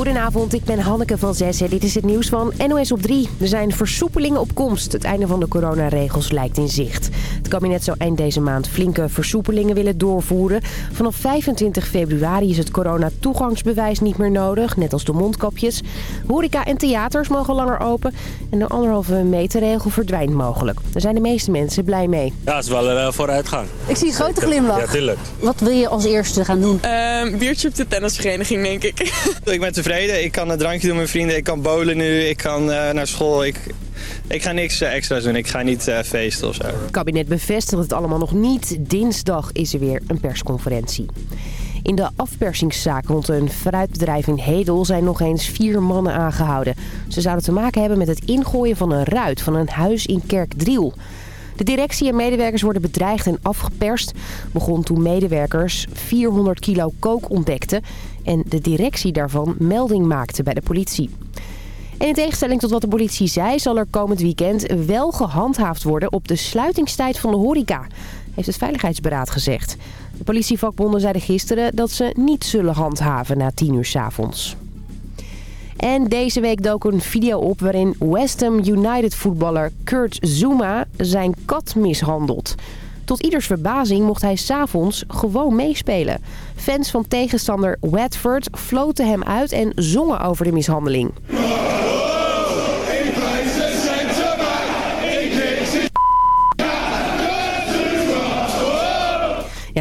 Goedenavond, ik ben Hanneke van Zessen. Dit is het nieuws van NOS op 3. Er zijn versoepelingen op komst. Het einde van de coronaregels lijkt in zicht. Het kabinet zou eind deze maand flinke versoepelingen willen doorvoeren. Vanaf 25 februari is het coronatoegangsbewijs niet meer nodig, net als de mondkapjes. Horeca en theaters mogen langer open. En de anderhalve meter regel verdwijnt mogelijk. Daar zijn de meeste mensen blij mee. Ja, het is wel een uh, vooruitgang. Ik zie een grote glimlach. Ja, tuurlijk. Wat wil je als eerste gaan doen? Uh, biertje op de tennisvereniging, denk ik. ik ben tevreden. Ik kan een drankje doen met mijn vrienden. Ik kan bowlen nu. Ik kan uh, naar school. Ik, ik ga niks uh, extra's doen. Ik ga niet uh, feesten of zo. Het kabinet bevestigt het allemaal nog niet. Dinsdag is er weer een persconferentie. In de afpersingszaak rond een fruitbedrijf in Hedel zijn nog eens vier mannen aangehouden. Ze zouden te maken hebben met het ingooien van een ruit van een huis in Kerkdriel. De directie en medewerkers worden bedreigd en afgeperst. Begon toen medewerkers 400 kilo kook ontdekten en de directie daarvan melding maakte bij de politie. En in tegenstelling tot wat de politie zei... zal er komend weekend wel gehandhaafd worden op de sluitingstijd van de horeca. Heeft het Veiligheidsberaad gezegd. De politievakbonden zeiden gisteren dat ze niet zullen handhaven na 10 uur 's avonds. En deze week dook een video op waarin West Ham United voetballer Kurt Zuma zijn kat mishandelt. Tot ieders verbazing mocht hij s'avonds gewoon meespelen. Fans van tegenstander Watford floten hem uit en zongen over de mishandeling.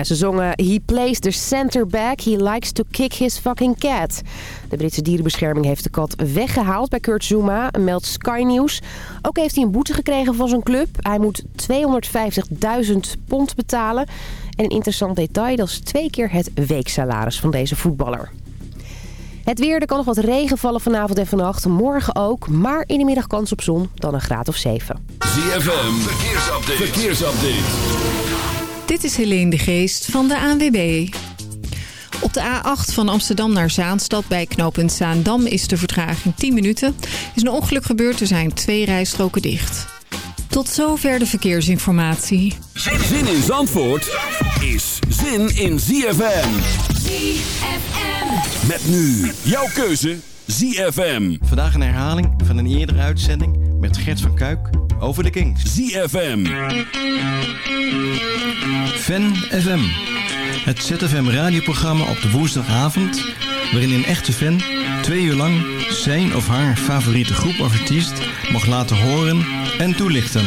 Ze zongen He plays the center back, he likes to kick his fucking cat. De Britse dierenbescherming heeft de kat weggehaald bij Kurt Zuma, meldt Sky News. Ook heeft hij een boete gekregen van zijn club. Hij moet 250.000 pond betalen. En een interessant detail, dat is twee keer het weeksalaris van deze voetballer. Het weer, er kan nog wat regen vallen vanavond en vannacht. Morgen ook, maar in de middag kans op zon, dan een graad of 7. ZFM, verkeersupdate. verkeersupdate. Dit is Helene de Geest van de ANWB. Op de A8 van Amsterdam naar Zaanstad bij knooppunt Zaandam is de vertraging 10 minuten. Er is een ongeluk gebeurd, er zijn twee rijstroken dicht. Tot zover de verkeersinformatie. Zin in Zandvoort is zin in ZFM. ZFM. Met nu jouw keuze ZFM. Vandaag een herhaling van een eerdere uitzending met Gert van Kuik over de Kings. ZFM. Fan FM. Het ZFM radioprogramma op de woensdagavond... waarin een echte fan twee uur lang zijn of haar favoriete groep of artiest... mag laten horen en toelichten.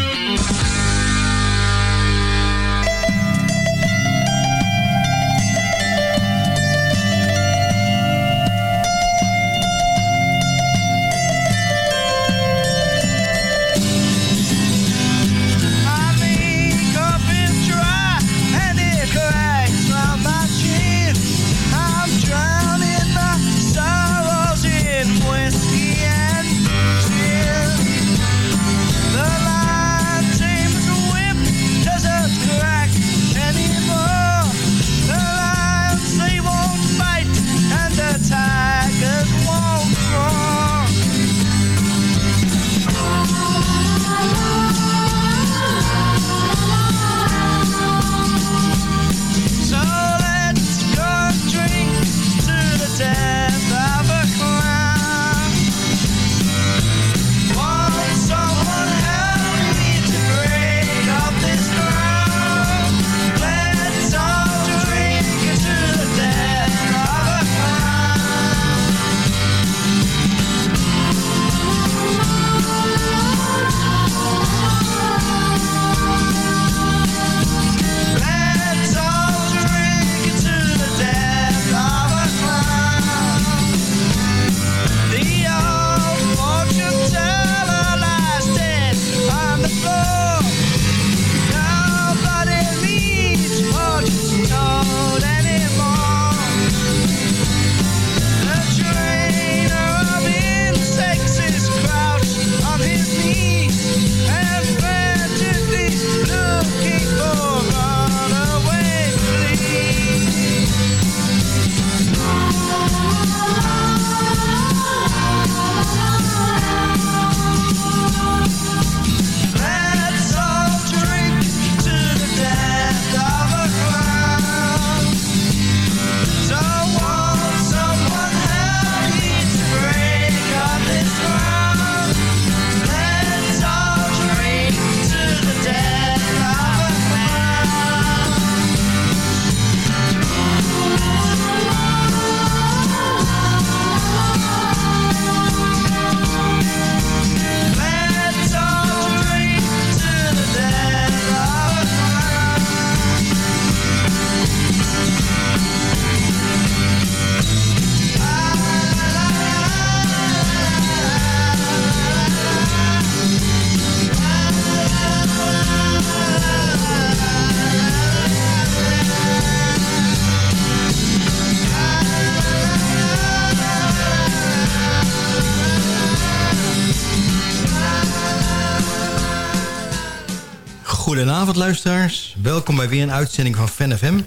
Goedenavond luisteraars. Welkom bij weer een uitzending van Fan FM.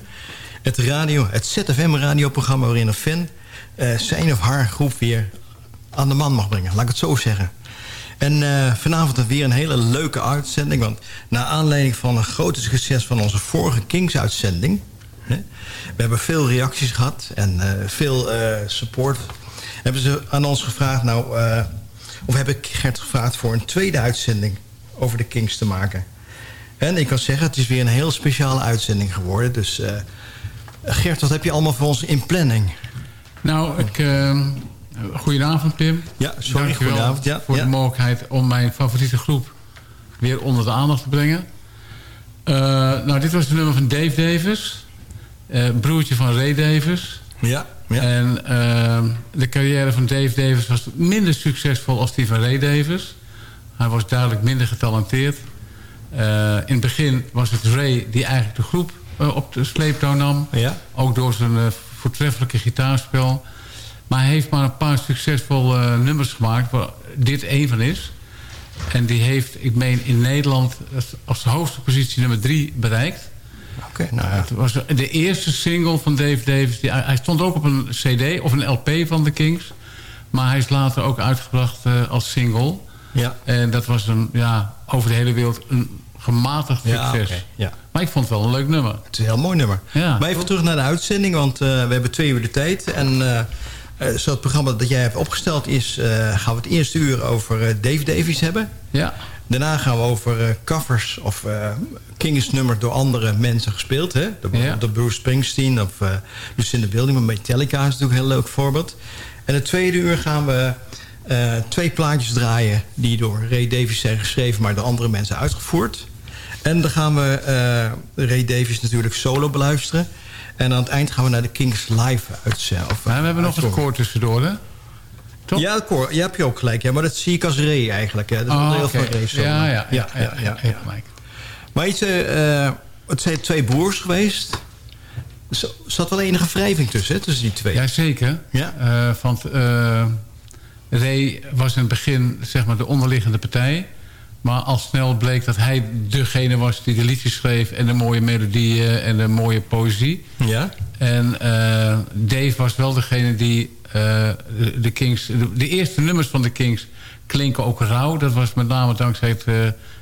Het, radio, het ZFM radioprogramma waarin een fan uh, zijn of haar groep weer aan de man mag brengen. Laat ik het zo zeggen. En uh, vanavond weer een hele leuke uitzending. Want na aanleiding van een grote succes van onze vorige Kings-uitzending... we hebben veel reacties gehad en uh, veel support... hebben ze aan ons gevraagd... nou, of heb ik Gert gevraagd voor een tweede uitzending over de Kings te maken... En ik kan zeggen, het is weer een heel speciale uitzending geworden. Dus uh, Gert, wat heb je allemaal voor ons in planning? Nou, ik, uh, goedenavond Pim. Ja, sorry, goedenavond. Ja, voor ja. de mogelijkheid om mijn favoriete groep weer onder de aandacht te brengen. Uh, nou, dit was het nummer van Dave Davis. broertje van Ray Davis. Ja, ja. En de carrière van Dave Davis was minder succesvol als die van Ray Davis. Hij was duidelijk minder getalenteerd. Uh, in het begin was het Ray die eigenlijk de groep uh, op de sleeptouw nam. Ja. Ook door zijn uh, voortreffelijke gitaarspel. Maar hij heeft maar een paar succesvolle nummers gemaakt... waar dit één van is. En die heeft, ik meen, in Nederland... als hoogste positie nummer drie bereikt. Oké, okay, nou ja. Het was de eerste single van Dave Davis. Die, hij stond ook op een cd of een LP van de Kings. Maar hij is later ook uitgebracht als single... Ja. En dat was een, ja, over de hele wereld een gematigd succes. Ja, okay. Maar ik vond het wel een leuk nummer. Het is een heel mooi nummer. Ja. Maar even terug naar de uitzending, want uh, we hebben twee uur de tijd. En uh, uh, zo het programma dat jij hebt opgesteld is... gaan we het eerste uur over Dave Davies hebben. Ja. Daarna gaan we over covers of Kings nummer door andere mensen gespeeld. Hè? Ja. de Bruce Springsteen of Lucinda Wilding. Maar Metallica is natuurlijk een heel leuk voorbeeld. En het tweede uur gaan we... Uh, twee plaatjes draaien die door Ray Davies zijn geschreven... maar door andere mensen uitgevoerd. En dan gaan we uh, Ray Davies natuurlijk solo beluisteren. En aan het eind gaan we naar de Kings live uitzenden. Maar we hebben nog een koor tussendoor, hè? Toch? Ja, het koor. Je hebt je ook gelijk. Ja, maar dat zie ik als Ray eigenlijk. Hè. Dat is oh, een deel okay. van Ray solo. Ja, ja, ja. ja, ja, ja, ja maar iets, uh, het zijn twee broers geweest... Er zat wel enige wrijving tussen, hè, tussen die twee. Jazeker. Ja? Uh, want Ray was in het begin zeg maar, de onderliggende partij. Maar al snel bleek dat hij degene was die de liedjes schreef... en de mooie melodieën en de mooie poëzie. Ja? En uh, Dave was wel degene die de, de Kings... De, de, eerste nummers van de Kings klinken ook rauw. Dat was met name dankzij het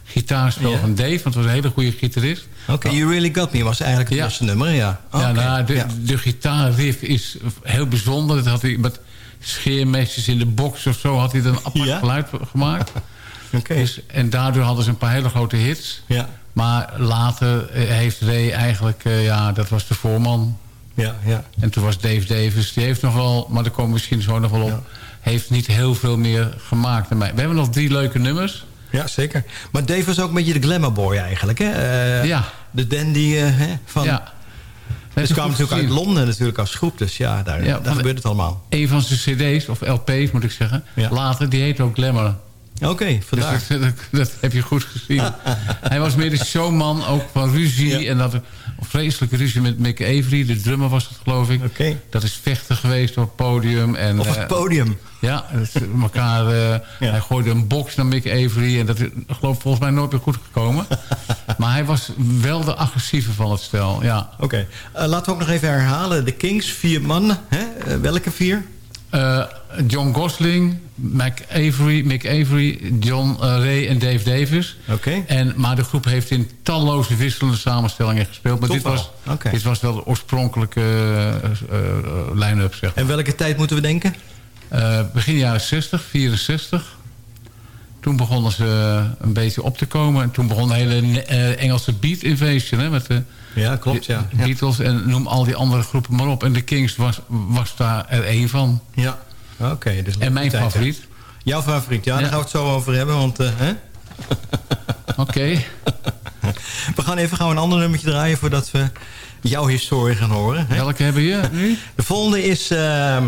gitaarspel Ja. van Dave. Want het was een hele goede gitarist. Oké, okay, You Really Got Me was eigenlijk het Ja. eerste nummer, ja. Ja, nou, de, ja. de gitaarriff is heel bijzonder. Dat had hij met scheermesjes in de box of zo... had hij dan een apart Ja? geluid gemaakt. Dus, en daardoor hadden ze een paar hele grote hits. Ja, Maar later eh, heeft Ray eigenlijk... eh, ja, dat was de voorman. ja, ja. En toen was Dave Davis. Die heeft nog wel... Maar daar komen we misschien zo nog wel op. Ja. Heeft niet heel veel meer gemaakt. dan mij. We hebben nog drie leuke nummers. Ja, zeker. Maar Dave was ook een beetje de glamour boy eigenlijk, hè? Eh, ja. De dandy van... ja. Dus goed natuurlijk uit. Londen natuurlijk als groep. Dus ja, daar, Ja, daar gebeurt het allemaal. Een van zijn cd's, of LP's moet ik zeggen. Ja. Later, die heet ook Glamour. Oké, Dus vandaar. dat, dat, dat heb je goed gezien. Hij was meer de showman, ook van ruzie. Ja. En dat vreselijke ruzie met Mick Avery. De drummer was het, geloof ik. Oké. Dat is vechten geweest op het podium. En, Op eh, het podium. Ja, elkaar, eh, hij gooide een box naar Mick Avery. En dat is geloof volgens mij nooit meer goed gekomen. maar hij was wel de agressieve van het stel, ja. Oké. Eh, laten we ook nog even herhalen. De Kings, vier mannen. Hè? Eh, welke vier? John Gosling, Mick Avery, Mick Avery John eh, Ray en Dave Davis. Oké. En, maar de groep heeft in talloze wisselende samenstellingen gespeeld. Maar dit was, dit was wel de oorspronkelijke eh, line-up, zeg maar. En welke tijd moeten we denken? Begin jaren 60, 64. Toen begonnen ze een beetje op te komen. En toen begon de hele Engelse Beat Invasion. Hè, met de Ja, klopt, ja. Beatles en noem al die andere groepen maar op. En de Kings was, was daar er één van. Ja. Oké. dus En mijn hè. favoriet. Jouw favoriet, ja, Ja. daar gaan we het zo over hebben. Want eh? Oké. we gaan even gaan we een ander nummertje draaien... voordat we jouw historie gaan horen. Hè? Welke hebben je nu? De volgende is ehm,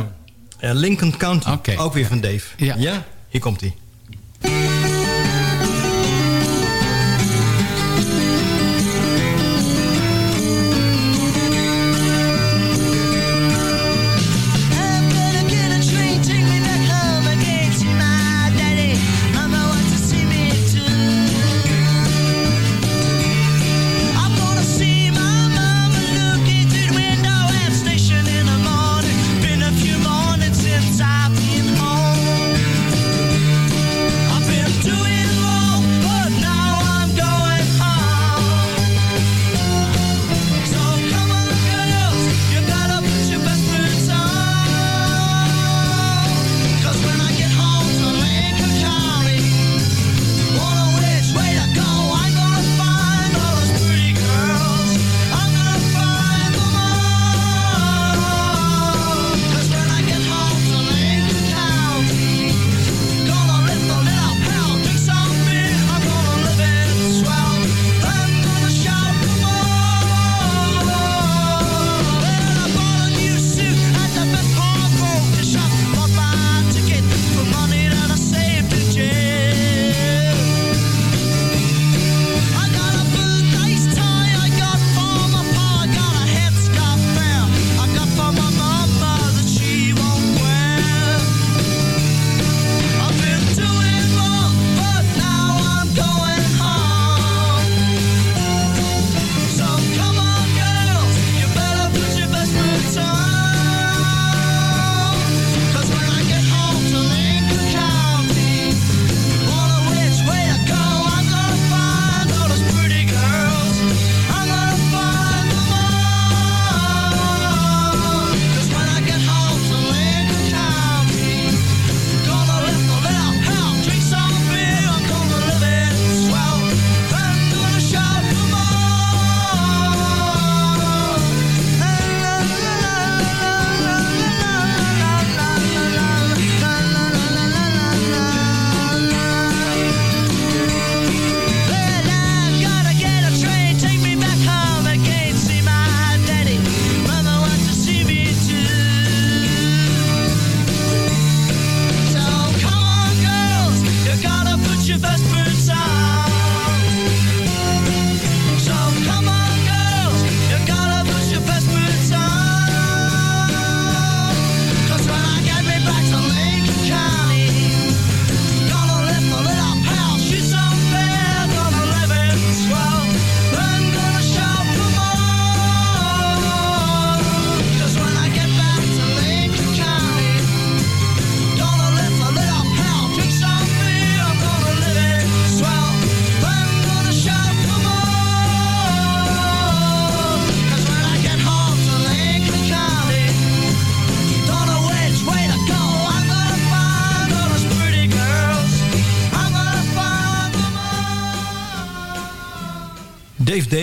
eh, Lincoln County. Ook weer van Dave. Ja. Hier komt hij.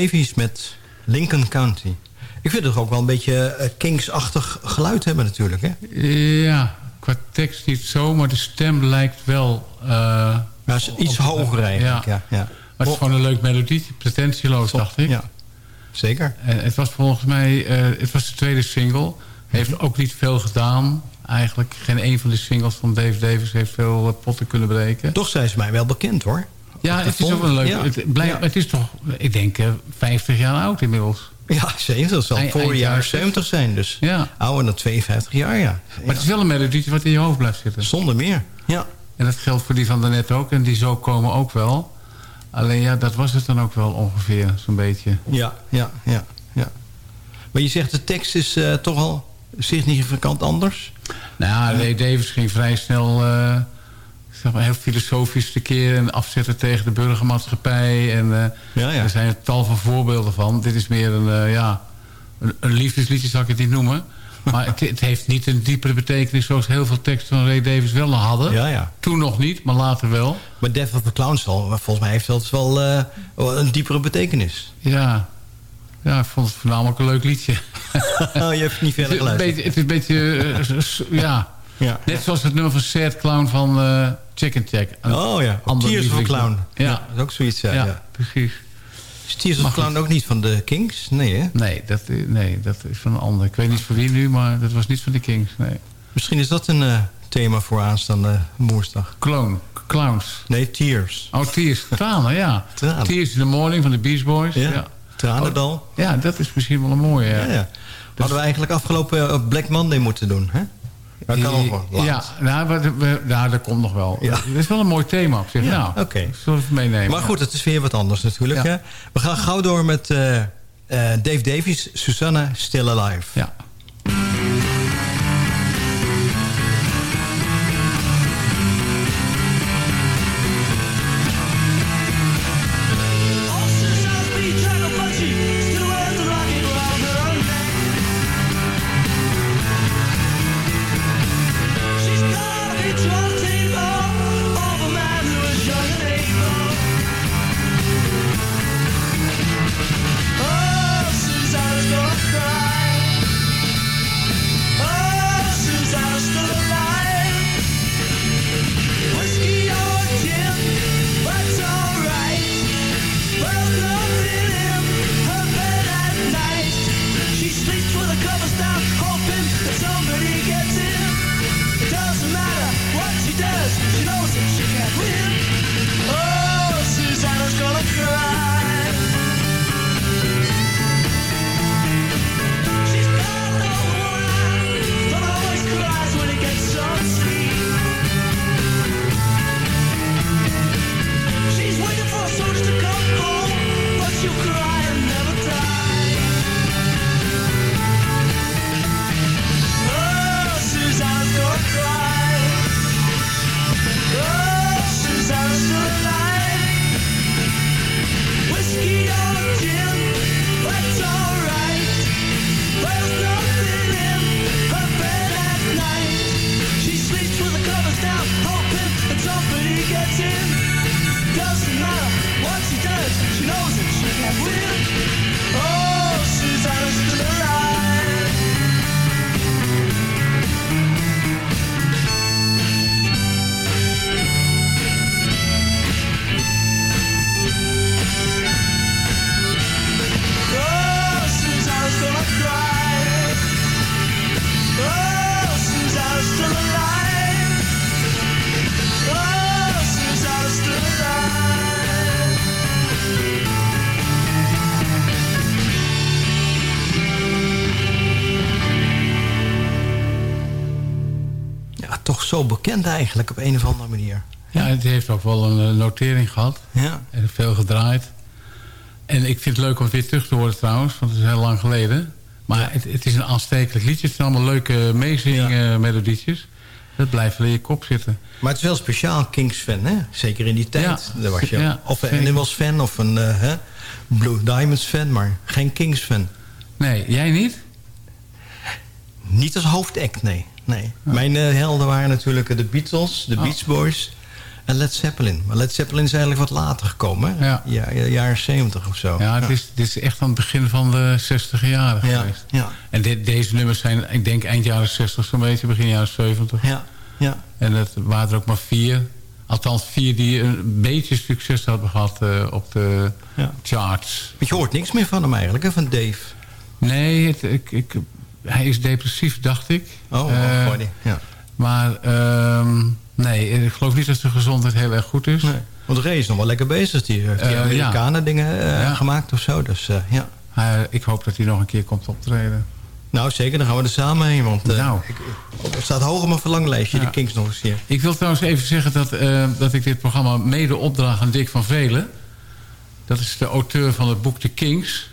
Davies met Lincoln County. Ik vind het ook wel een beetje eh, Kings-achtig geluid hebben natuurlijk, hè? Ja, qua tekst niet zo, maar de stem lijkt wel... eh, Maar is iets op- hoger eigenlijk, ja. ja. Maar het is gewoon een leuk melodie, pretentieloos, dacht ik. Ja, zeker. En het was volgens mij, eh, het was de tweede single. Heeft ook niet veel gedaan. Eigenlijk geen een van de singles van Dave Davis heeft veel eh, potten kunnen breken. Toch zijn ze mij wel bekend, hoor. Ja, het is ook wel leuk. Ja. Het, blijft, Ja. het is toch, ik denk, eh, 50 jaar oud inmiddels. Ja, zeker. Dat zal voor jaren 70 zijn. Dus Ja. ouder dan 52 jaar, ja. Maar het is wel een melodietje wat in je hoofd blijft zitten. Zonder meer. Ja. En dat geldt voor die van daarnet ook. En die zo komen ook wel. Alleen ja, dat was het dan ook wel ongeveer, zo'n beetje. Ja, ja, ja, ja. Maar je zegt de tekst is eh, toch al significant anders? Nou, Ray Davis ging vrij snel... eh, zeg maar, heel filosofisch tekeer en afzetten tegen de burgermaatschappij. En eh, Ja, ja. er zijn een tal van voorbeelden van. Dit is meer een, eh, ja, een, een liefdesliedje, zal ik het niet noemen. Maar het, het heeft niet een diepere betekenis... zoals heel veel teksten van Ray Davis wel hadden. Ja, ja. Toen nog niet, maar later wel. Maar Death of the Clowns al, volgens mij heeft dat wel eh, wel een diepere betekenis. Ja. ja, ik vond het voornamelijk een leuk liedje. oh, je hebt niet verder geluisterd. beetje, het is een beetje ja. Ja. Net zoals het nummer van Sad Clown van eh Chicken Check. Een Oh ja, Tears of. Clown. Ja. dat is ook zoiets, ja. Ja, precies. Is Tears of Clown ook niet van de Kings? Nee, hè? Nee dat, i- nee, dat is van een ander. Ik weet niet voor wie nu, maar dat was niet van de Kings. Nee. Misschien is dat een eh, thema voor aanstaande woensdag. Clown, Clowns. Nee, Tears. Oh, Tears. Tranen, ja. Tranen. Tears in the Morning van de Beach Boys. Ja, Ja. Tranendal. Ja, dat is misschien wel een mooie. Ja, Ja, ja. Hadden we eigenlijk afgelopen eh, op Black Monday moeten doen, hè? Dat kan nog wel. Ja, nou, we, we, nou, dat komt nog wel. Ja. Dat is wel een mooi thema op zich. Ja, nou, oké. Zullen we het meenemen? Maar goed, het is weer wat anders natuurlijk. Hè? We gaan gauw door met eh, eh, Dave Davies, Susanna Still Alive. Ja. Bekend eigenlijk op een of andere manier. Ja, het heeft ook wel een eh, notering gehad. Ja. En veel gedraaid. En ik vind het leuk om het weer terug te horen trouwens. Want het is heel lang geleden. Maar het, het is een aanstekelijk liedje. Het zijn allemaal leuke meezingen melodietjes. Dat blijft wel in je kop zitten. Maar het is wel speciaal Kings-fan, hè? Zeker in die tijd. Ja, Daar was je ja, of een. Animals-fan of een eh, hè, Blue Diamonds-fan, maar geen Kings-fan. Nee, jij niet? Niet als hoofdact, nee. Nee. Mijn eh, helden waren natuurlijk de Beatles, de Oh. Beach Boys... en Led Zeppelin. Maar Led Zeppelin is eigenlijk wat later gekomen. hè? Ja. Ja, ja, jaren 70 of zo. Ja, het is, dit is echt aan het begin van de 60 jaren Ja, geweest. ja. En deze nummers zijn, ik denk, eind jaren 60 zo'n beetje, begin jaren 70. Ja, ja. En het waren er ook maar vier. Althans vier die een beetje succes hadden gehad eh, op de charts. Want je hoort niks meer van hem eigenlijk, hè, van Dave. Nee, het, ik, ik, hij is depressief, dacht ik. Oh, Eh, oh. Ja. Maar ehm, nee, ik geloof niet dat zijn gezondheid heel erg goed is. Nee. Want Ray is nog wel lekker bezig. Die heeft die Eh, ja. Amerikanen dingen eh, Ja. gemaakt of zo. Dus eh, ja. Ik hoop dat hij nog een keer komt optreden. Nou, zeker. Dan gaan we er samen heen. Want eh, Nou. ik, het staat hoog op mijn verlanglijstje, Ja. de Kings nog eens hier. Ik wil trouwens even zeggen dat, eh, dat ik dit programma mede opdraag aan Dick van Velen. Dat is de auteur van het boek The Kings.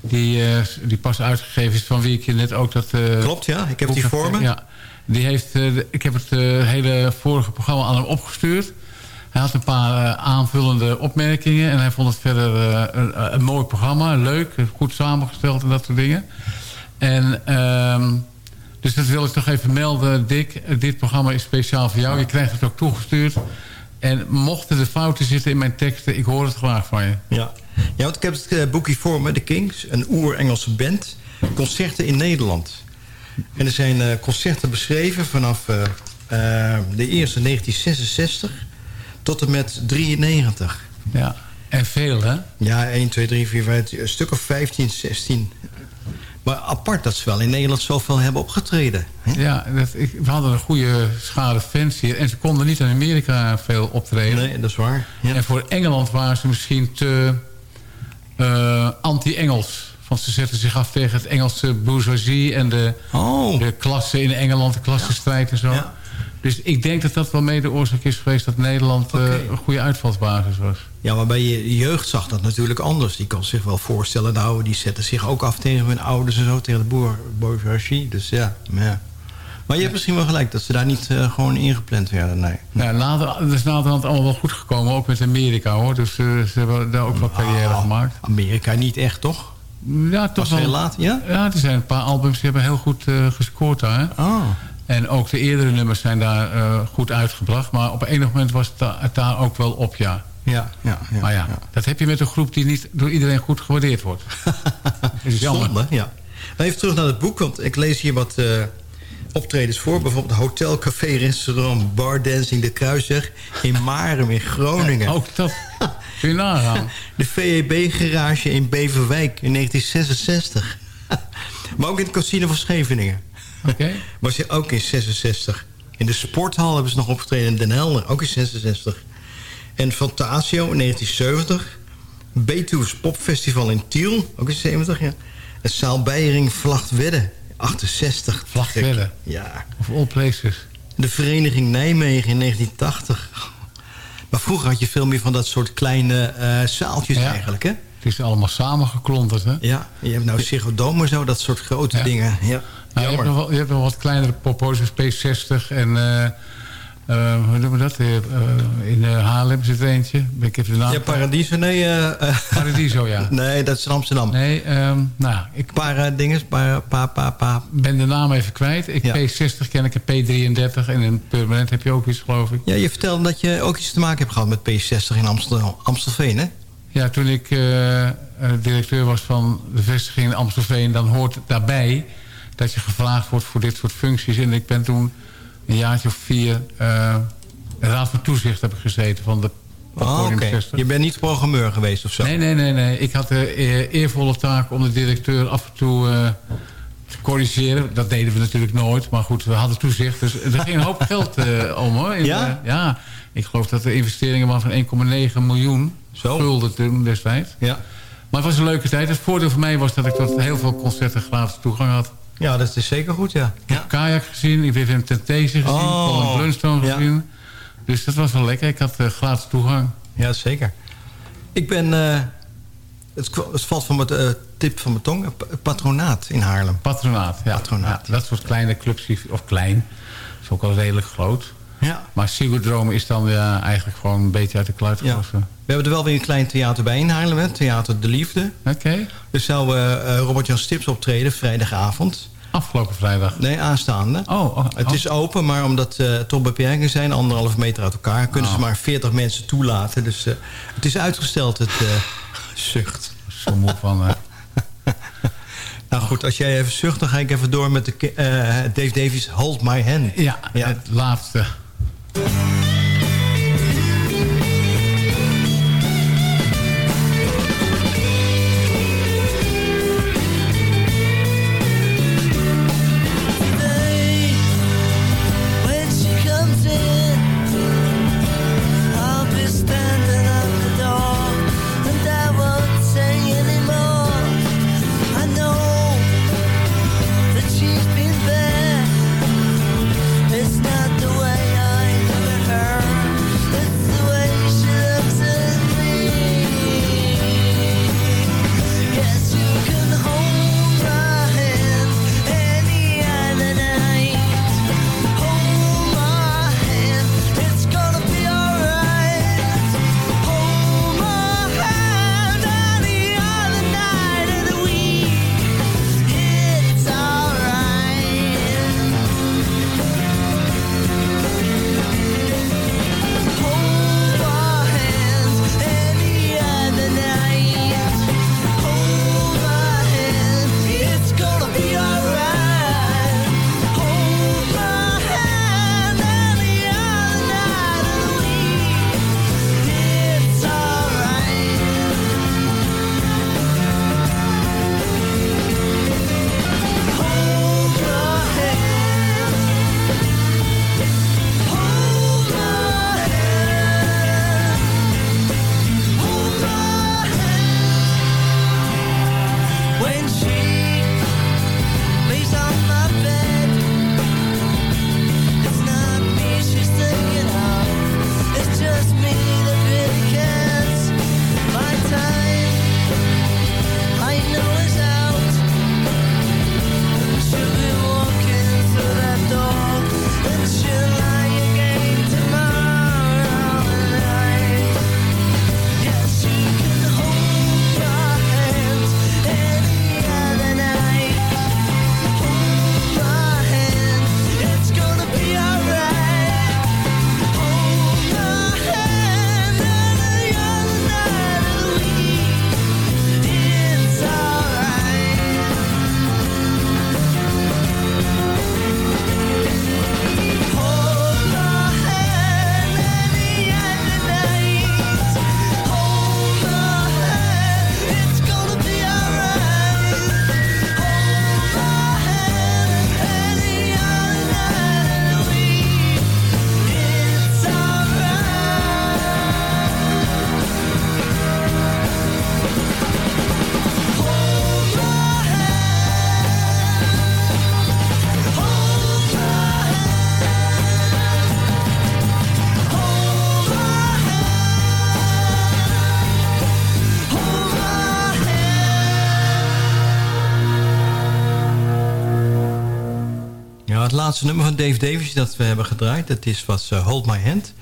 Die, eh, die pas uitgegeven is, van wie ik je net ook dat... eh, Klopt, ja. Ik heb die voor me. Ja, die heeft, eh, de- ik heb het hele vorige programma aan hem opgestuurd. Hij had een paar aanvullende opmerkingen. En hij vond het verder een, een mooi programma. Leuk, goed samengesteld en dat soort dingen. En... ehm, dus dat wil ik toch even melden, Dick. Dit programma is speciaal voor jou. Je krijgt het ook toegestuurd. En mochten er fouten zitten in mijn teksten... ik hoor het graag van je. Ja. ja, want ik heb het eh, boekje voor me, de Kings. Een oer-Engelse band. Concerten in Nederland. En er zijn eh, concerten beschreven vanaf eh, de eerste 1966 tot en met 93. Ja. En veel, hè? Ja, 1, 2, 3, 4, 5, een stuk of 15, 16. Maar apart dat ze wel in Nederland zoveel hebben opgetreden. hè? Ja, dat, ik, we hadden een goede schade fans hier. En ze konden niet in Amerika veel optreden. Nee, dat is waar. Ja. En voor Engeland waren ze misschien te eh, anti-Engels. Want ze zetten zich af tegen het Engelse bourgeoisie... en de, Oh, de klasse in Engeland, de klassenstrijd en zo. Ja. Dus ik denk dat dat wel mee de oorzaak is geweest... dat Nederland eh, een goede uitvalsbasis was. ja, maar bij je jeugd zag dat natuurlijk anders. Die kan zich wel voorstellen, nou, die zetten zich ook af tegen hun ouders en zo, tegen de boer, bourgeoisie. Dus ja, maar ja. Maar je hebt misschien wel gelijk dat ze daar niet eh, gewoon ingepland werden, nee. Nou, later, is naderhand allemaal wel goed gekomen, ook met Amerika hoor. Dus eh, ze hebben daar ook wel carrière Oh, gemaakt. Amerika niet echt, toch? Ja, toch Was heel wel. laat, ja? Ja, er zijn een paar albums die hebben heel goed gescoord daar. hè. Oh, En ook de eerdere nummers zijn daar eh, goed uitgebracht. Maar op enig moment was het, da- het daar ook wel op, ja. ja, ja. ja maar ja, dat heb je met een groep die niet door iedereen goed gewaardeerd wordt. Dat is jammer. Zonde, ja. Maar even terug naar het boek, want ik lees hier wat eh, optredens voor. Bijvoorbeeld hotel, café, restaurant, bar, dancing, de Kruisweg in Marem in Groningen. Ook dat kun je nagaan. De VEB-garage in Beverwijk in 1966. maar ook in het casino van Scheveningen. Was je ook in 66. In de sporthal hebben ze nog opgetreden in Den Helder, ook in 66. En Fantasio in 1970. Betuws Popfestival in Tiel, ook in 70, ja. En Zaal Beiering Vlachtwedde, 68. Vlachtwedde. Ja. Of all places. De Vereniging Nijmegen in 1980. Maar vroeger had je veel meer van dat soort kleine eh, zaaltjes Ja. eigenlijk, hè? Het is allemaal samengeklonterd, hè? Ja, je hebt nou Ziggo Dome en zo, dat soort grote Ja. dingen. Ja. Nou, je, hebt nog wel, je hebt nog wat kleinere popo's, P60 en... eh, eh, hoe noemen we dat? Eh, in Haarlem zit er eentje. Ben ik even de naam Ja, Paradiso, nee. Paradiso, ja. nee, dat is in Amsterdam. Nee, ehm, nou, ik Para dinges, para, pa, pa, pa. ben de naam even kwijt. Ik, Ja. P60 ken ik, een P33 en een permanent heb je ook iets, geloof ik. Ja, je vertelde dat je ook iets te maken hebt gehad met P60 in Amsterdam, Amstelveen, hè? Ja, toen ik directeur was van de vestiging in Amstelveen... dan hoort het daarbij dat je gevraagd wordt voor dit soort functies. En ik ben toen een jaartje of vier... eh, raad van toezicht heb ik gezeten van de Oh, oké. 60. Je bent niet programmeur geweest of zo? Nee, nee, nee, nee. Ik had de eh, eervolle taak om de directeur af en toe eh, te corrigeren. Dat deden we natuurlijk nooit. Maar goed, we hadden toezicht. Dus er ging een hoop geld om hoor. In, Ja? ja. Ik geloof dat de investeringen waren van 1,9 miljoen Zo. gulden toen destijds. Ja. Maar het was een leuke tijd. Het voordeel voor mij was dat ik tot heel veel concerten gratis toegang had. Ja, dat is zeker goed, ja. Ik heb Kajak gezien, ik heb hem Temptation gezien, Oh, Paul Blunstone gezien. Dus dat was wel lekker. Ik had gratis toegang. Ja, zeker. Ik ben... eh, het, het valt van mijn eh, tip van mijn tong. pa- Patronaat in Haarlem. Patronaat, ja. Patronaat. Ja, dat soort kleine clubs, of klein, is ook al redelijk groot. Ja. Maar Sigurdrome is dan ja, eigenlijk gewoon een beetje uit de kluit ja. gewassen. We hebben er wel weer een klein theater bij in Haarlem, hè? Theater De Liefde. Oké. Er zou eh, eh, Robert-Jan Stips optreden, vrijdagavond. Afgelopen vrijdag. Nee, aanstaande. Oh, oh, Het oh. is open, maar omdat er toch beperkingen zijn... anderhalf meter uit elkaar... kunnen ze Oh. maar 40 mensen toelaten. Dus het is uitgesteld, het zucht. Zo moe van... Nou goed, als jij even zucht... dan ga ik even door met de Dave Davies Hold My Hand. ja, Ja. het laatste. Música laatste nummer van Dave Davies dat we hebben gedraaid... dat is, was eh, Hold My Hand.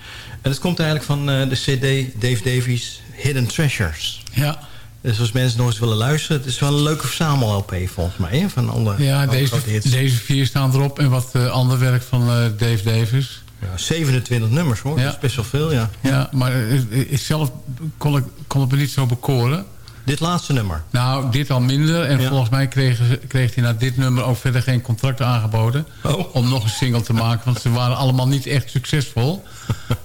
En dat komt eigenlijk van eh, de cd Dave Davies Hidden Treasures. Ja, Dus als mensen nog eens willen luisteren... het is wel een leuke verzamel-LP volgens mij, hè? Van alle, ja deze, hits. deze vier staan erop. En wat eh, ander werk van Dave Davis. Ja, 27 nummers, hoor. Ja. Dat is best wel veel, ja. Ja, maar ik zelf kon, ik, kon het me niet zo bekoren. Dit laatste nummer. Nou, dit al minder. En Ja. volgens mij kreeg, kreeg hij na dit nummer ook verder geen contract aangeboden. Oh. Om nog een single te maken. Want ze waren allemaal niet echt succesvol.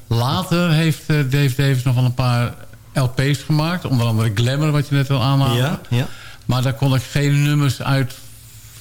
Later heeft eh, Dave Davis nog wel een paar LP's gemaakt. Onder andere Glamour, wat je net al aanhaalde. Ja, ja. Maar daar kon ik geen nummers uit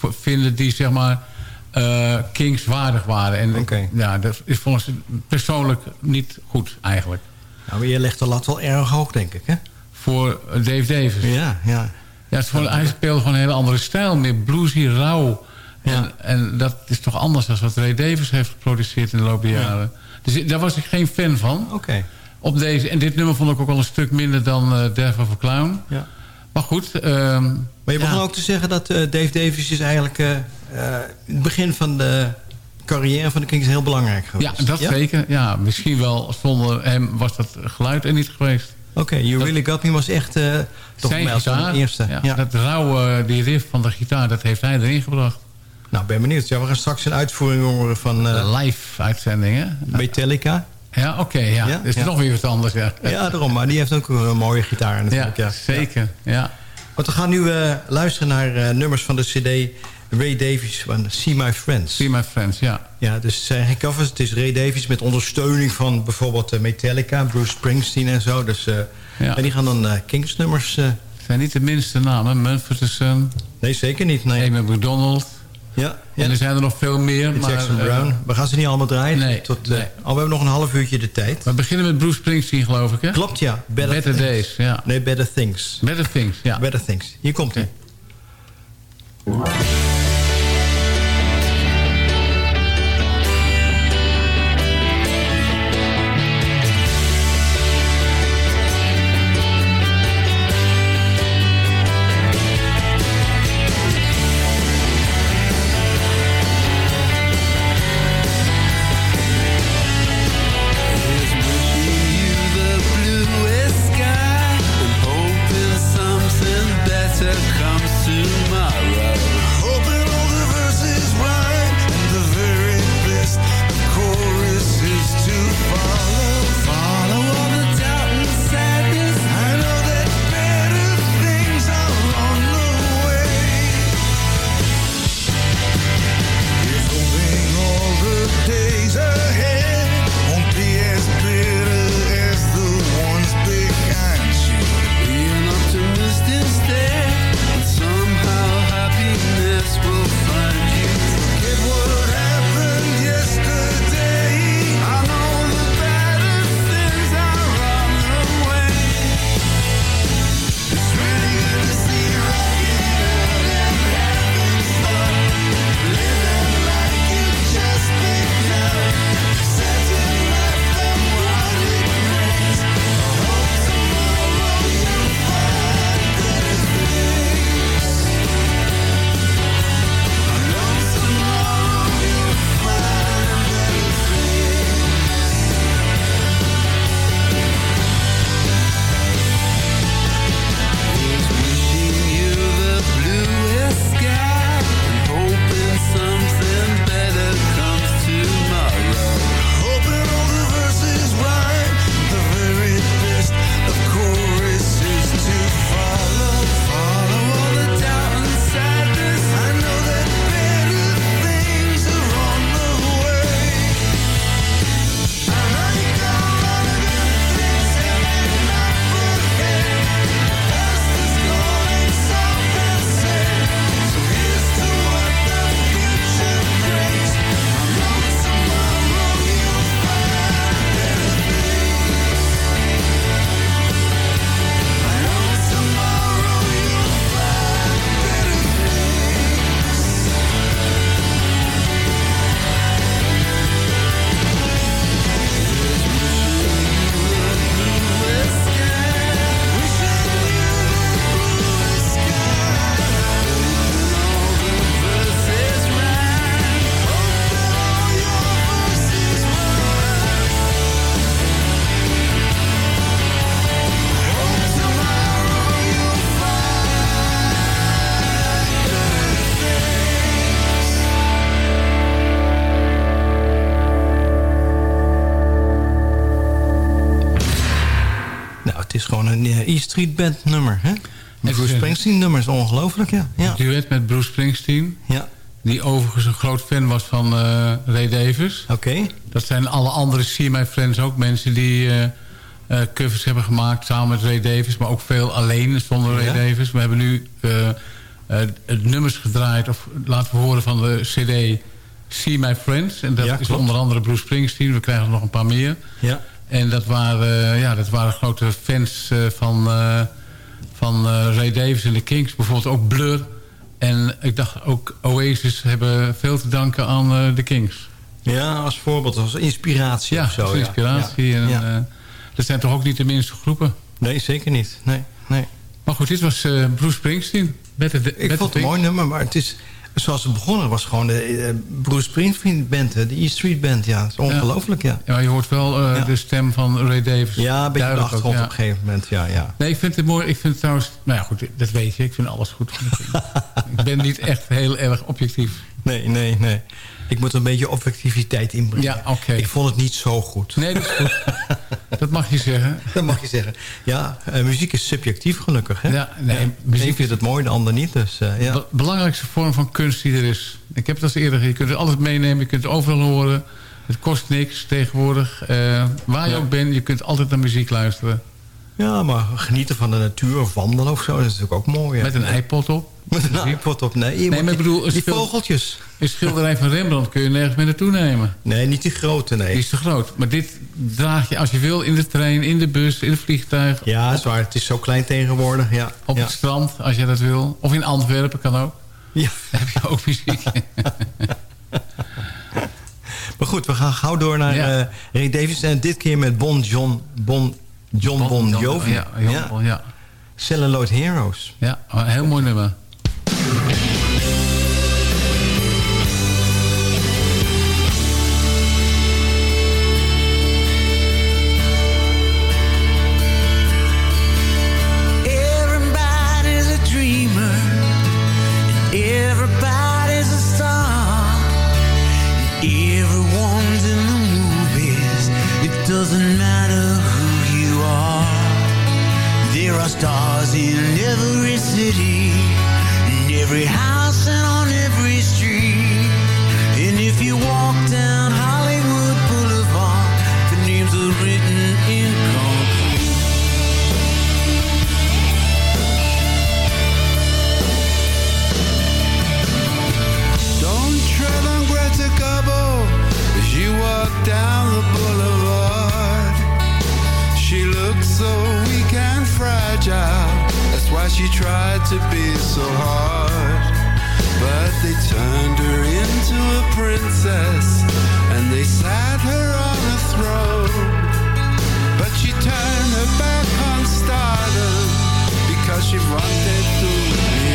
vinden die zeg maar eh Kings waardig waren. En ja, dat is volgens mij persoonlijk niet goed eigenlijk. Nou, maar je legt de lat wel erg hoog, denk ik, hè? Voor Dave Davis. Ja, ja. Ja, het is gewoon, hij speelde gewoon een hele andere stijl. Meer bluesy, rauw. Ja. En, en dat is toch anders dan wat Ray Davis heeft geproduceerd in de loop der jaren. Dus ik- daar was ik geen fan van. Oké. Op deze, en dit nummer vond ik ook wel een stuk minder dan eh Death of a Clown. Ja. Maar goed. ehm, Maar je begon ja. ook te zeggen dat eh, Dave Davis is eigenlijk... eh, het begin van de carrière van de Kings heel belangrijk Ja, geweest. dat zeker. Ja, misschien wel zonder hem was dat geluid er niet geweest. Oké, You Dat- Really Got Me was echt eh toch Zijn gitaar, de eerste. ja, Ja. dat rauwe, die riff van de gitaar, dat heeft hij erin gebracht. Nou, ben benieuwd. Ja, we gaan straks een uitvoering horen van eh, Live uitzendingen. Metallica. Ja, oké. ja. Is Ja. nog weer wat anders. Ja, Ja, daarom. Maar die heeft ook een mooie gitaar ja, natuurlijk. Ja, zeker. Ja. Want we gaan nu eh, luisteren naar nummers van de cd Ray Davies van See My Friends. See my friends, ja. Ja, dus het zijn geen covers. Het is Ray Davies met ondersteuning van bijvoorbeeld eh, Metallica, Bruce Springsteen en zo. Dus, eh, Ja. En die gaan dan eh, Kings nummers... Het zijn niet de minste namen. Mumford Son, nee, zeker niet. Nee. Amy McDonald. Ja, ja. En er zijn er nog veel meer. De maar, Jackson Brown. We gaan ze niet allemaal draaien. nee, tot, nee. Oh, we hebben nog een half uurtje de tijd. we beginnen met Bruce Springsteen, geloof ik, hè? Klopt, ja. Better. Days, ja. Nee, Better Things. Better Things, ja. Better Things. Hier komt hij. Oké. Dat zijn alle andere See My Friends ook. Mensen die eh, eh, covers hebben gemaakt samen met Ray Davis. Maar ook veel alleen zonder Ray Ja. Davis. We hebben nu eh, het nummers gedraaid. Of laten we horen van de cd See My Friends. En dat Ja, is onder andere Bruce Springsteen. We krijgen er nog een paar meer. Ja. En dat waren, ja, dat waren grote fans van, van Ray Davis en de Kings. Bijvoorbeeld ook Blur. En ik dacht ook Oasis hebben veel te danken aan de Kings. Ja, als voorbeeld, als inspiratie Ja, of zo. als inspiratie. Ja. En, eh, dat zijn toch ook niet de minste groepen. Nee, zeker niet. Nee, nee. Maar goed, dit was eh, Bruce Springsteen. Better, Ik vond het een mooi nummer, maar het is... Zoals het begonnen was gewoon de eh, Bruce Springsteen band, de E Street band. Ja, het is ongelooflijk, ja. Ja, maar je hoort wel Ja. de stem van Ray Davis. Ja, een beetje de ook, achtergrond ja. op een gegeven moment, ja, ja. Nee, ik vind het mooi. Ik vind het trouwens... Nou ja, goed, dat weet je. Ik vind alles goed. ik ben niet echt heel erg objectief. Nee, nee, nee. Ik moet een beetje objectiviteit inbrengen. Ja, oké. Ik vond het niet zo goed. Nee, dat is goed. dat mag je zeggen. Dat mag je zeggen. Ja, eh, muziek is subjectief gelukkig. Hè? Ja, nee, muziek vindt het mooi, de ander niet. Dus, eh, ja. De belangrijkste vorm van kunst die er is. Ik heb eens eerder gezegd. Je kunt het altijd meenemen. Je kunt het overal horen. Het kost niks tegenwoordig. Eh, waar je Ja. ook bent, je kunt altijd naar muziek luisteren. Ja, maar genieten van de natuur wandelen of zo, dat is natuurlijk ook mooi. hè? Met een iPod op. Met een iPod op. Nee, Nee, maar ik bedoel, die vogeltjes. Een schilderij van Rembrandt kun je nergens mee naartoe nemen. Nee, niet die grote, Die nee. is te groot. Maar dit draag je als je wil in de trein, in de bus, in het vliegtuig. Ja, is waar. Het is zo klein tegenwoordig. Ja, Op ja. het strand, als je dat wil. Of in Antwerpen kan ook. Ja. Daar heb je ook muziek. Maar goed, we gaan gauw door naar Ja. Ray Davis. En dit keer met Bon John Bon, John bon Jovi. Ja, ja. ja. Celluloid Heroes. ja, een heel mooi nummer. Fragile. That's why she tried to be so hard. But they turned her into a princess and they sat her on a throne. But she turned her back on stardom because she wanted to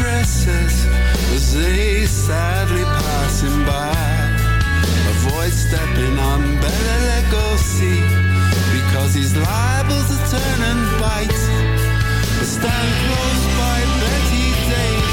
dresses as they sadly pass him by. Avoid stepping on Bella Lugosi because his liable to turn and bite. Stand close by Betty Davis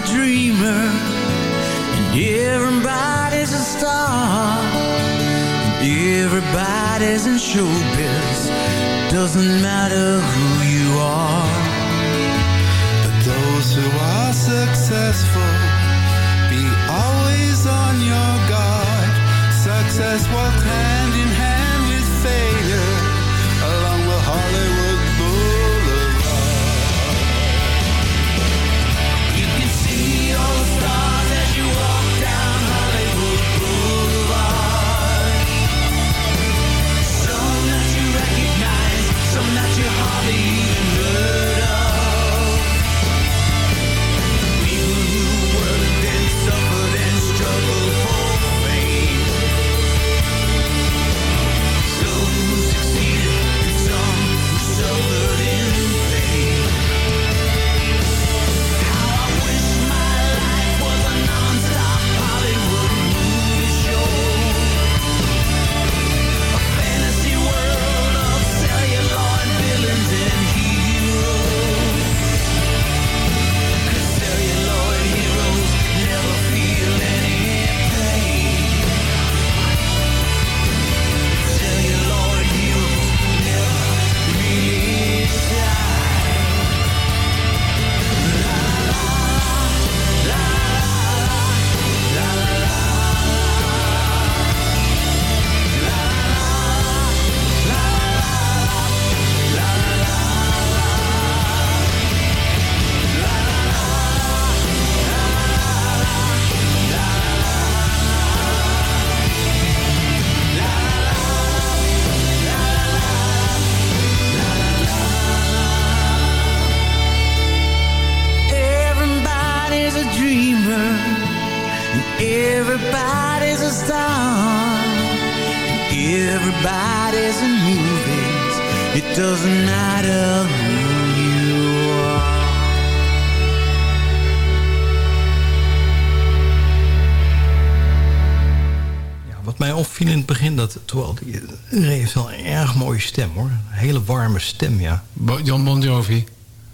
a dreamer, and everybody's a star, and everybody's in showbiz. Doesn't matter who you are. But those who are successful, be always on your guard. Success walks hand doesn't matter who you are. Ja, wat mij opviel in het begin, dat terwijl die Ray heeft wel een erg mooie stem hoor. Een hele warme stem, ja. John Bon Jovi.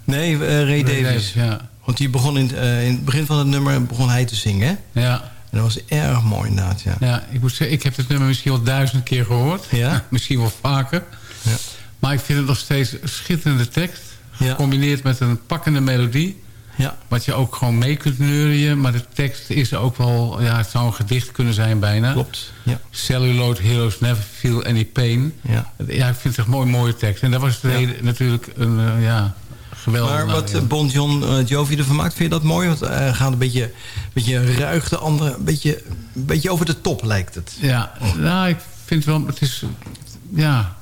Nee, eh, Ray, Ray Davis. Davis, ja. Want die begon in, eh, in het begin van het nummer begon hij te zingen. hè? Ja. En dat was erg mooi inderdaad, ja. Ja, ik moet zeggen, ik heb het nummer misschien wel duizend keer gehoord. Ja? misschien wel vaker. Ja. Maar ik vind het nog steeds een schitterende tekst. Gecombineerd met een pakkende melodie. Ja. Wat je ook gewoon mee kunt neurien. Maar de tekst is ook wel... Ja, het zou een gedicht kunnen zijn bijna. Klopt. Ja. Celluloid heroes never feel any pain. Ja. Ja, ik vind het echt een mooi, mooie tekst. En dat was de Ja. reden- natuurlijk een eh, ja, geweldig. Maar wat eh, Bon John eh, Jovi ervan maakt, vind je dat mooi? Want hij gaat een beetje, beetje ruig, de andere een beetje, een beetje over de top lijkt het. Ja, nou, ik vind wel... Het is... Ja,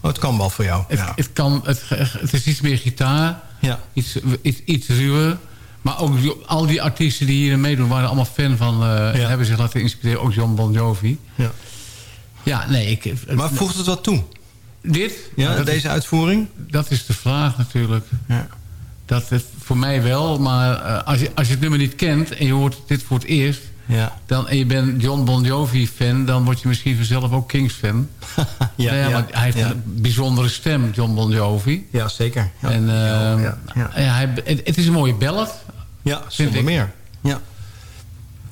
Oh, het kan wel voor jou. Het, ja. het, kan, het, het is iets meer gitaar, Ja. iets, iets, iets ruwer. Maar ook al die artiesten die hierin meedoen... waren allemaal fan van... eh, en hebben zich laten inspireren. Ook John Bon Jovi. Ja. Ja, nee, ik... Maar voegt het wat toe? Dit? Ja, Nou, deze uitvoering? dat is de vraag natuurlijk. Ja. Dat het, voor mij wel, maar eh, als, je, als je het nummer niet kent... en je hoort dit voor het eerst... Ja. Dan, en je bent John Bon Jovi fan... dan word je misschien vanzelf ook Kings fan. ja, Nou ja, hij heeft ja. een bijzondere stem, John Bon Jovi. Ja, zeker. Ja, En, ja, ja, ja. ja, hij, het, het is een mooie ballad. ja zonder ik. meer. Ja.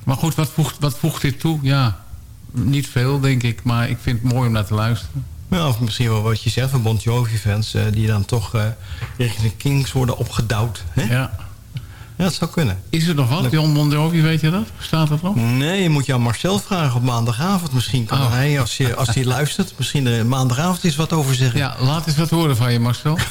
Maar goed, wat voegt, wat voegt dit toe? Ja, niet veel, denk ik. Maar ik vind het mooi om naar te luisteren. Ja, of misschien wel wat je zegt van Bon Jovi-fans... eh, die dan toch eh, richting de Kings worden opgedouwd. Hè? Ja. Ja. dat zou kunnen. Is er nog wat? Bon Jovi, weet je dat? Staat dat nog? Nee, je moet je aan Marcel vragen op maandagavond. Misschien kan Oh. hij, als hij als hij luistert... misschien er maandagavond eens wat over zeggen. Ja, laat eens wat horen van je, Marcel.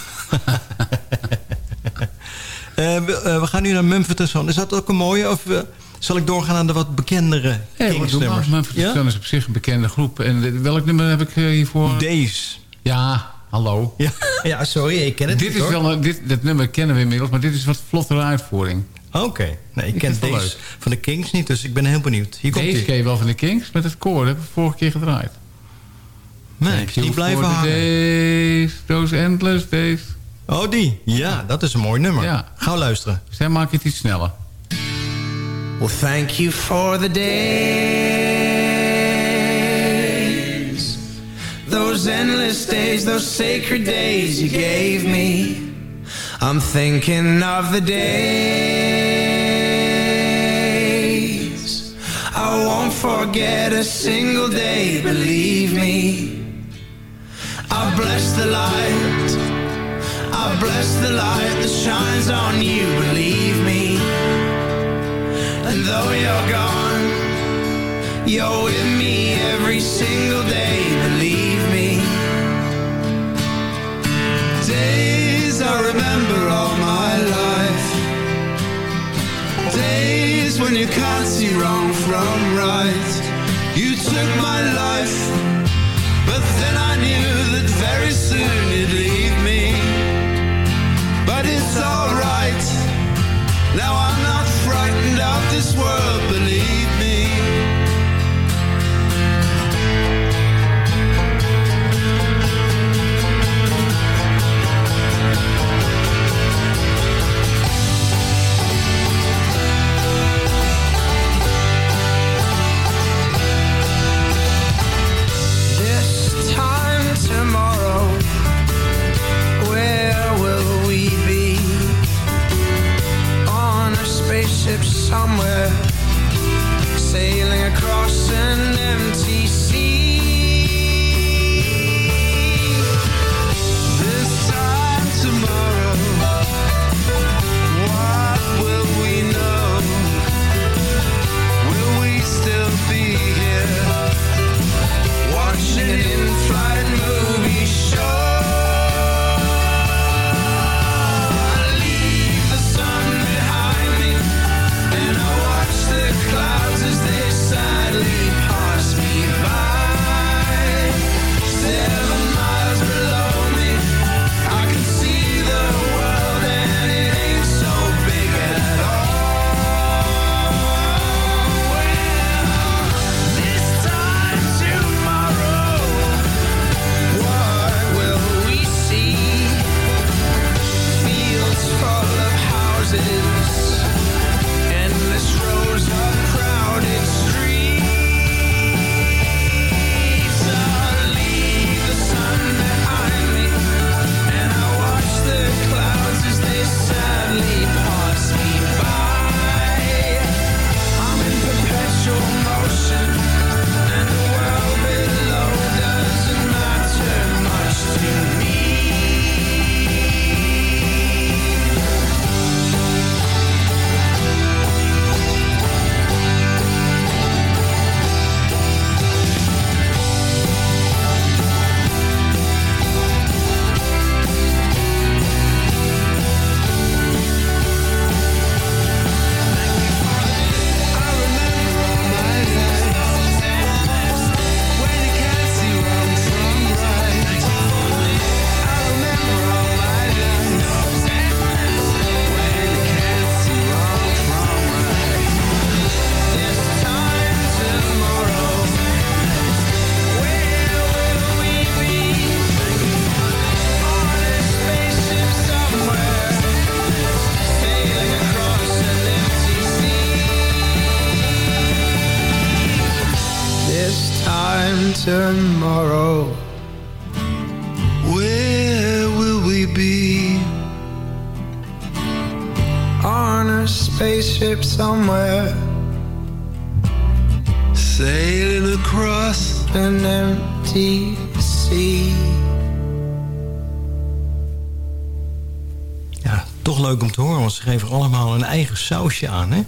Eh, we, eh, we gaan nu naar Mumford Son. Is dat ook een mooie? Of eh, zal ik doorgaan aan de wat bekendere doen Kings-nummers? Memphis ja? Sun is op zich een bekende groep. En welk nummer heb ik eh, hiervoor? Days. Ja, hallo. Ja, ja, sorry, ik ken het Dit niet, is hoor. wel een, dit, dit nummer kennen we inmiddels, maar dit is wat vlottere uitvoering. Oké, nee, ik Ik ken Days van de Kings niet, dus ik ben heel benieuwd. Hier komt Deze ken je wel van de Kings met het koor. Dat hebben we vorige keer gedraaid. Nee, die blijven hangen. days, those endless days. Oh, die. Ja, dat is een mooi nummer. Ja. Luisteren. Maak je het iets sneller. Well, thank you for the days. Those endless days, those sacred days you gave me. I'm thinking of the days. I won't forget a single day, believe me. I bless the light. I bless the light that shines on you, believe me. And though you're gone, you're with me every single day, I remember all my life. Days when you can't see wrong from right. You took my life, but then I knew that very soon you'd leave sausje aan, hè?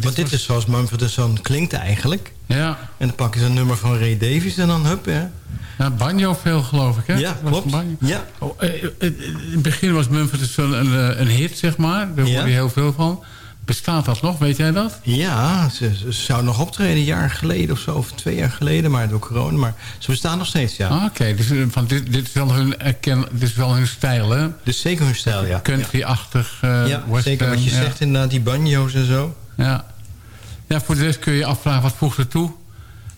Want dit is zoals Mumford Son klinkt eigenlijk. Ja. En dan pakken ze een nummer van Ray Davies en dan hup, hè? Ja, banjo veel geloof ik, hè? Ja, klopt. Ja. Oh, eh, eh, eh, in het begin was Mumford Son een, een hit, zeg maar. Daar hoorde je heel veel van. Bestaat dat nog, weet jij dat? Ja, ze, ze zou nog optreden een jaar geleden of zo, of twee jaar geleden, maar door corona. Maar ze bestaan nog steeds, ja. Ah, Oké, dus eh, van dit, dit, is wel hun, dit is wel hun stijl, hè? Dus zeker hun stijl, ja. Country-achtig. eh, ja, zeker wat je ja. zegt inderdaad, die banjo's en zo. Ja. ja, voor de rest kun je je afvragen wat voegt er toe.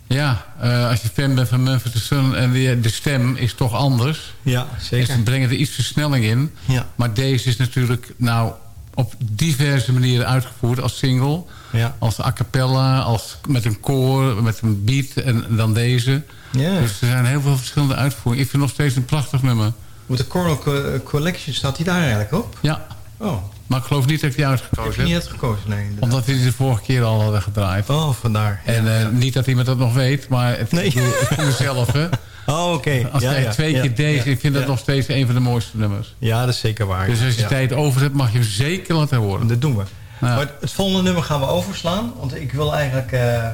Ja, eh, als je fan bent van Mumford Son en de, de stem is toch anders. Ja, En zeker. ze brengen er iets versnelling in. Ja. Maar deze is natuurlijk nou op diverse manieren uitgevoerd als single. Ja. Als a cappella, als met een koor, met een beat en dan deze. Ja. Dus er zijn heel veel verschillende uitvoeringen. Ik vind het nog steeds een prachtig nummer. Met de Coral Co- Collection staat hij daar eigenlijk op? Ja, Oh, maar ik geloof niet dat ik die heb uitgekozen je niet heb. uitgekozen? Nee, inderdaad. Omdat we die de vorige keer al hadden gedraaid. Oh, vandaar. En ja. eh, niet dat iemand dat nog weet, maar het, Nee. ik, bedoel, ik mezelf, hè. Oh, oké. Als ja, jij ja, twee ja, keer deze, ja, ik vind dat ja. nog steeds een van de mooiste nummers. Ja, dat is zeker waar. Dus als je ja. tijd over hebt, mag je hem zeker laten horen. Dat doen we. Ja. Maar het volgende nummer gaan we overslaan. Want ik wil eigenlijk... eh uh,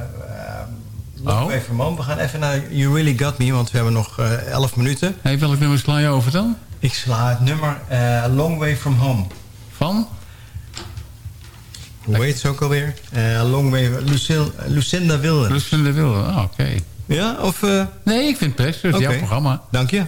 Oh. From Home. We gaan even naar You Really Got Me. Want we hebben nog eh 11 minuten. Hey, welk nummer sla je over dan? Ik sla het nummer Long Way From Home. Van? Hoe heet ze ook alweer? Long Way... Lucil, Lucinda Wilden. Lucinda Wilde. Ah, oké. Ja, of... eh, Nee, ik vind het best. Dat is jouw programma. Dank je.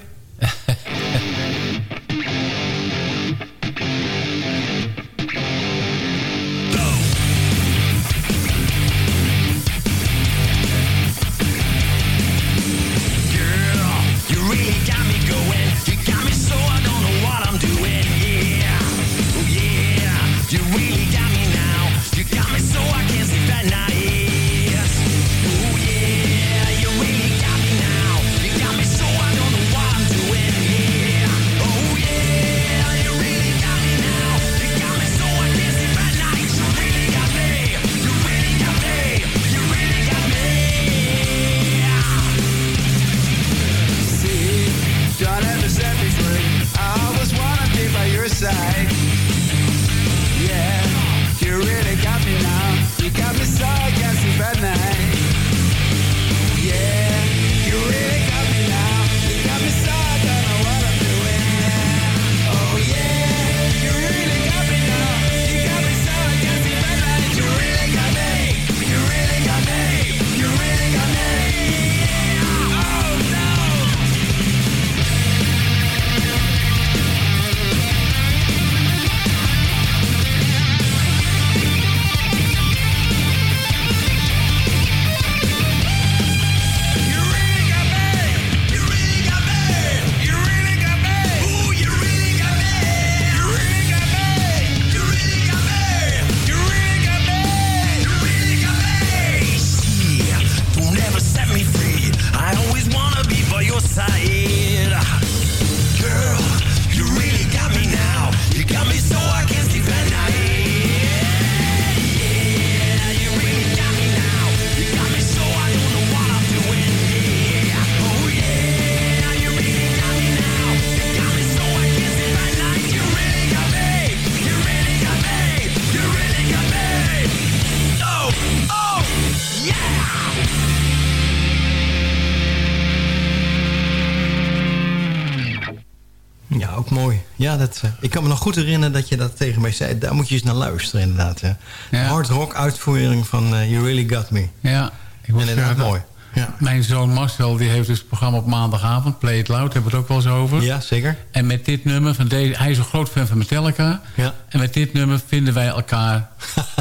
Dat, eh, ik kan me nog goed herinneren dat je dat tegen mij zei. Daar moet je eens naar luisteren, inderdaad. Hè. De Ja. hard rock uitvoering van eh, You Really Got Me. Ja. Ik moet Inderdaad mooi. Ja. Mijn zoon Marcel die heeft dus het programma op maandagavond. Play It Loud, hebben we het ook wel eens over. ja, zeker. En met dit nummer, van deze, hij is een groot fan van Metallica. Ja. En met dit nummer vinden wij elkaar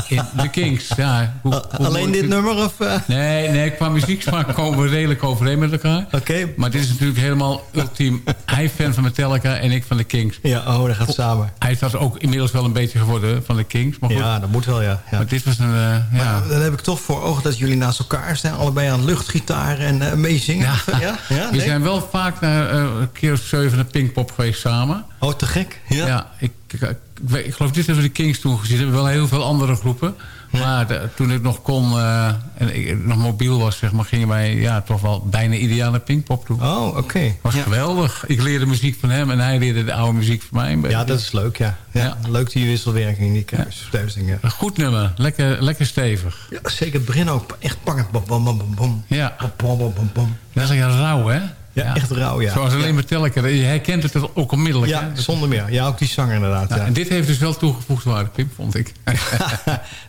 in de Kings. Ja, hoe- A- hoe Alleen dit nummer? Of, eh? Nee, nee, qua muzieksmaak komen we redelijk overeen met elkaar. Oké. Maar dit is natuurlijk helemaal ultiem. Hij fan van Metallica en ik van de Kings. Ja, oh, dat gaat samen. Hij is dat ook inmiddels wel een beetje geworden van de Kings. Maar, goed, Ja, dat moet wel, ja. ja. maar dit was een... eh, ja. Maar dan heb ik toch voor ogen dat jullie naast elkaar staan. Allebei aan het luchtgitarist gitaar en eh, meezingen? Ja. ja? ja? We nee? zijn wel vaak naar, eh, een keer of zeven naar Pinkpop geweest samen. Oh, te gek. Ja. Ja, ik, ik, ik, ik geloof dit hebben we de Kings toen gezien. We hebben wel heel veel andere groepen. Maar de- toen ik nog kon eh, en ik nog mobiel was, zeg maar, gingen wij ja, toch wel bijna ideaal naar Pinkpop toe. Oh, oké. was Ja. geweldig. Ik leerde muziek van hem en hij leerde de oude muziek van mij. Ja, dat is leuk, ja. ja. Ja. Leuk die wisselwerking, die kruisverduizingen. Een goed nummer. Lekker, lekker stevig. Ja, zeker het begin ook echt pakkend. Bom, bom, bom, bom, bom. Ja, Bom, bom, bom, bom. dat is lekker rauw, hè? Ja, echt rauw, ja. Zoals alleen ja. Metallica. Je herkent het ook onmiddellijk. Ja, hè? Zonder meer. Ja, ook die zanger inderdaad. Nou, ja. En dit heeft dus wel toegevoegd waarde, Pim, vond ik. Op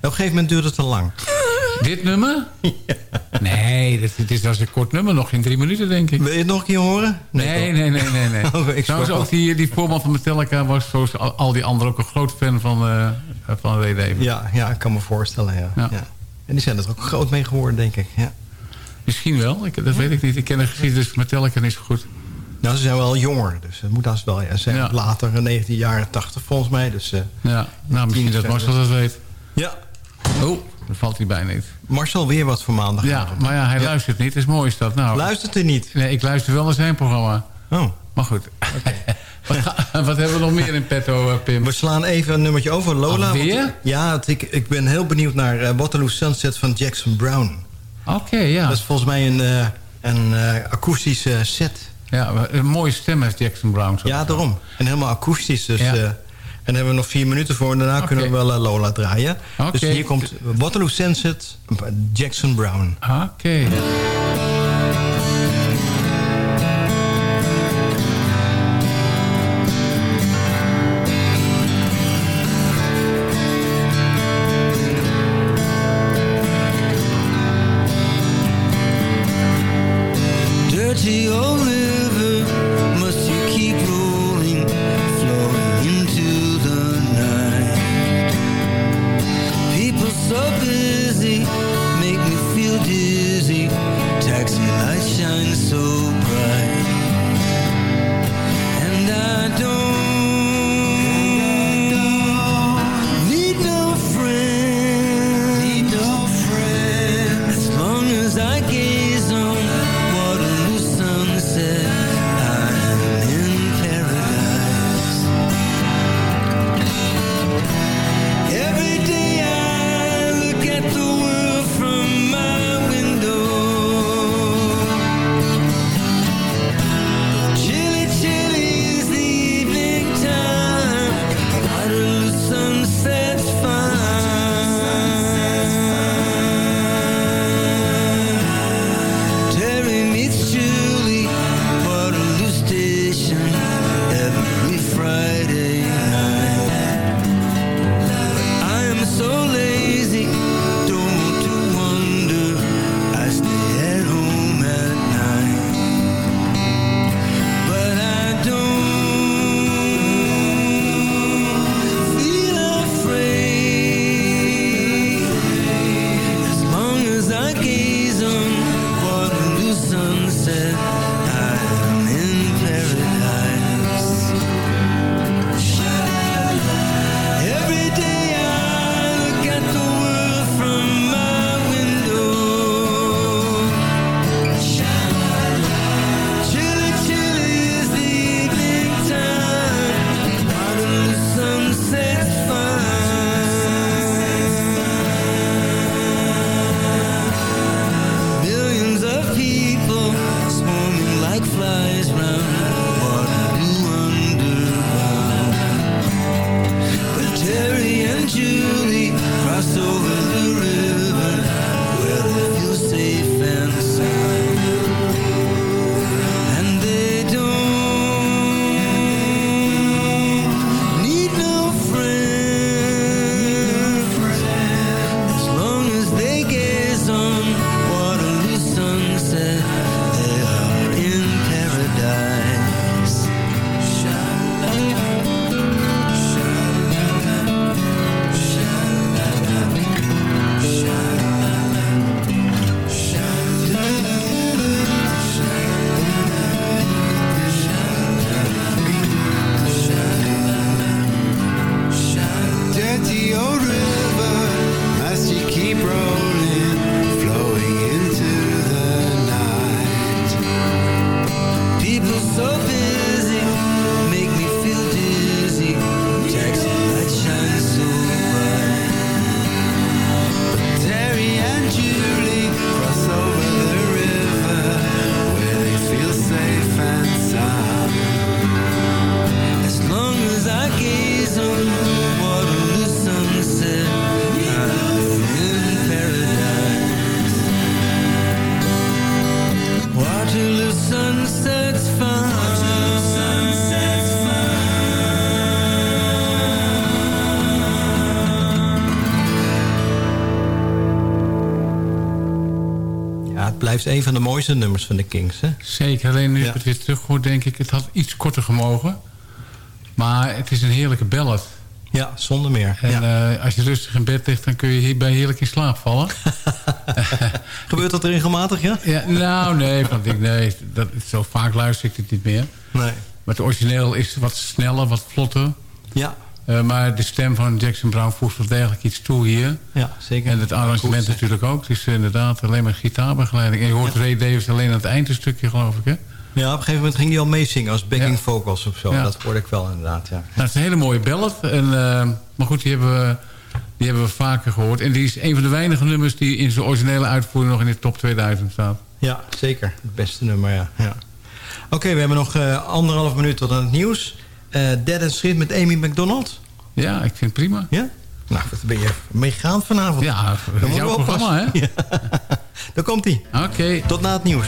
een gegeven moment duurt het te lang. dit nummer? Nee, dit, dit is een kort nummer. Nog geen drie minuten, denk ik. Wil je het nog een keer horen? Nee, nee, nee, nee. nee. Oh, ik Trouwens, ook die, die voorman van Metallica was, zoals al, al die anderen, ook een groot fan van, eh van Ray David. Ja, ja, ik kan me voorstellen, ja. Ja. ja. En die zijn er ook groot mee geworden, denk ik. Ja. Misschien wel, ik, dat weet ik niet. Ik ken de geschiedenis van Metallica niet zo goed. Nou, ze zijn wel jonger, dus het moet als wel. Ja. Ze zijn Ja. later, in 19 jaren 80 volgens mij. Dus, eh, Ja, nou, misschien dat Marcel dat weet. ja, Oh, dan valt hij bij niet. Marcel weer wat voor maandag. Ja, maar ja, hij luistert niet. is mooi is dat. Nou, Luistert er niet? nee, ik luister wel naar zijn programma. Oh. Maar goed. wat, wat hebben we nog meer in petto, eh, Pim? We slaan even een nummertje over, Lola. Want- ja, ik, ik ben heel benieuwd naar eh, Waterloo Sunset van Jackson Brown. Oké, ja. Dat is volgens mij een, eh, een eh, akoestische set. ja. Een mooie stem heeft Jackson Brown. zo. Ja, daarom. En helemaal akoestisch. Dus, Ja. eh, en daar hebben we nog vier minuten voor. En daarna kunnen we wel Lola draaien. Dus hier komt Waterloo Sunset, Jackson Brown. Oké. Blijft een van de mooiste nummers van de Kings, hè? Zeker, alleen nu Ja. ik het weer terug hoor, denk ik... het had iets korter gemogen. Maar het is een heerlijke ballad. Ja, zonder meer. En ja. eh, als je rustig in bed ligt, dan kun je hierbij heerlijk in slaap vallen. Gebeurt dat regelmatig, ja? ja, nou, nee, want ik, nee dat, zo vaak luister ik dit niet meer. Nee. Maar het origineel is wat sneller, wat vlotter. Ja, Eh, maar de stem van Jackson Brown voegt wel degelijk iets toe hier. ja zeker. En het arrangement Goed, natuurlijk ook. Het is inderdaad alleen maar gitaarbegeleiding. En je hoort Ray Davis alleen aan het eindstukje, geloof ik, hè? Ja, op een gegeven moment ging hij al meezingen als backing Ja. vocals of zo. Ja. Dat hoorde ik wel inderdaad, ja. Nou, het is een hele mooie ballad. En, eh, maar goed, die hebben, we, die hebben we vaker gehoord. En die is een van de weinige nummers die in zijn originele uitvoering nog in de top 2000 staat. Ja, zeker. Het beste nummer, ja. ja. Oké, we hebben nog eh, anderhalf minuut tot aan het nieuws. Eh Dead and Street met Amy McDonald. Ja, ik vind het prima. Ja? Nou, wat ben je meegaand vanavond. Ja, dat jouw programma, hè? Ja. Daar komt hij. Oké. Tot na het nieuws.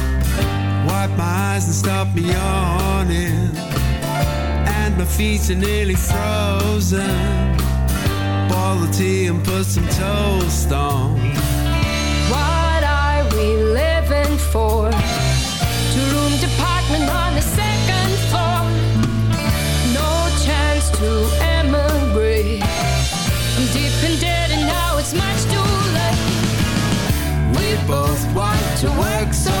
my eyes and stop me yawning. And my feet are nearly frozen. Boil the tea and put some toast on. What are we living for? Two room department on the second floor. No chance to emigrate. I'm deep in debt and now it's much too late. We both want to work so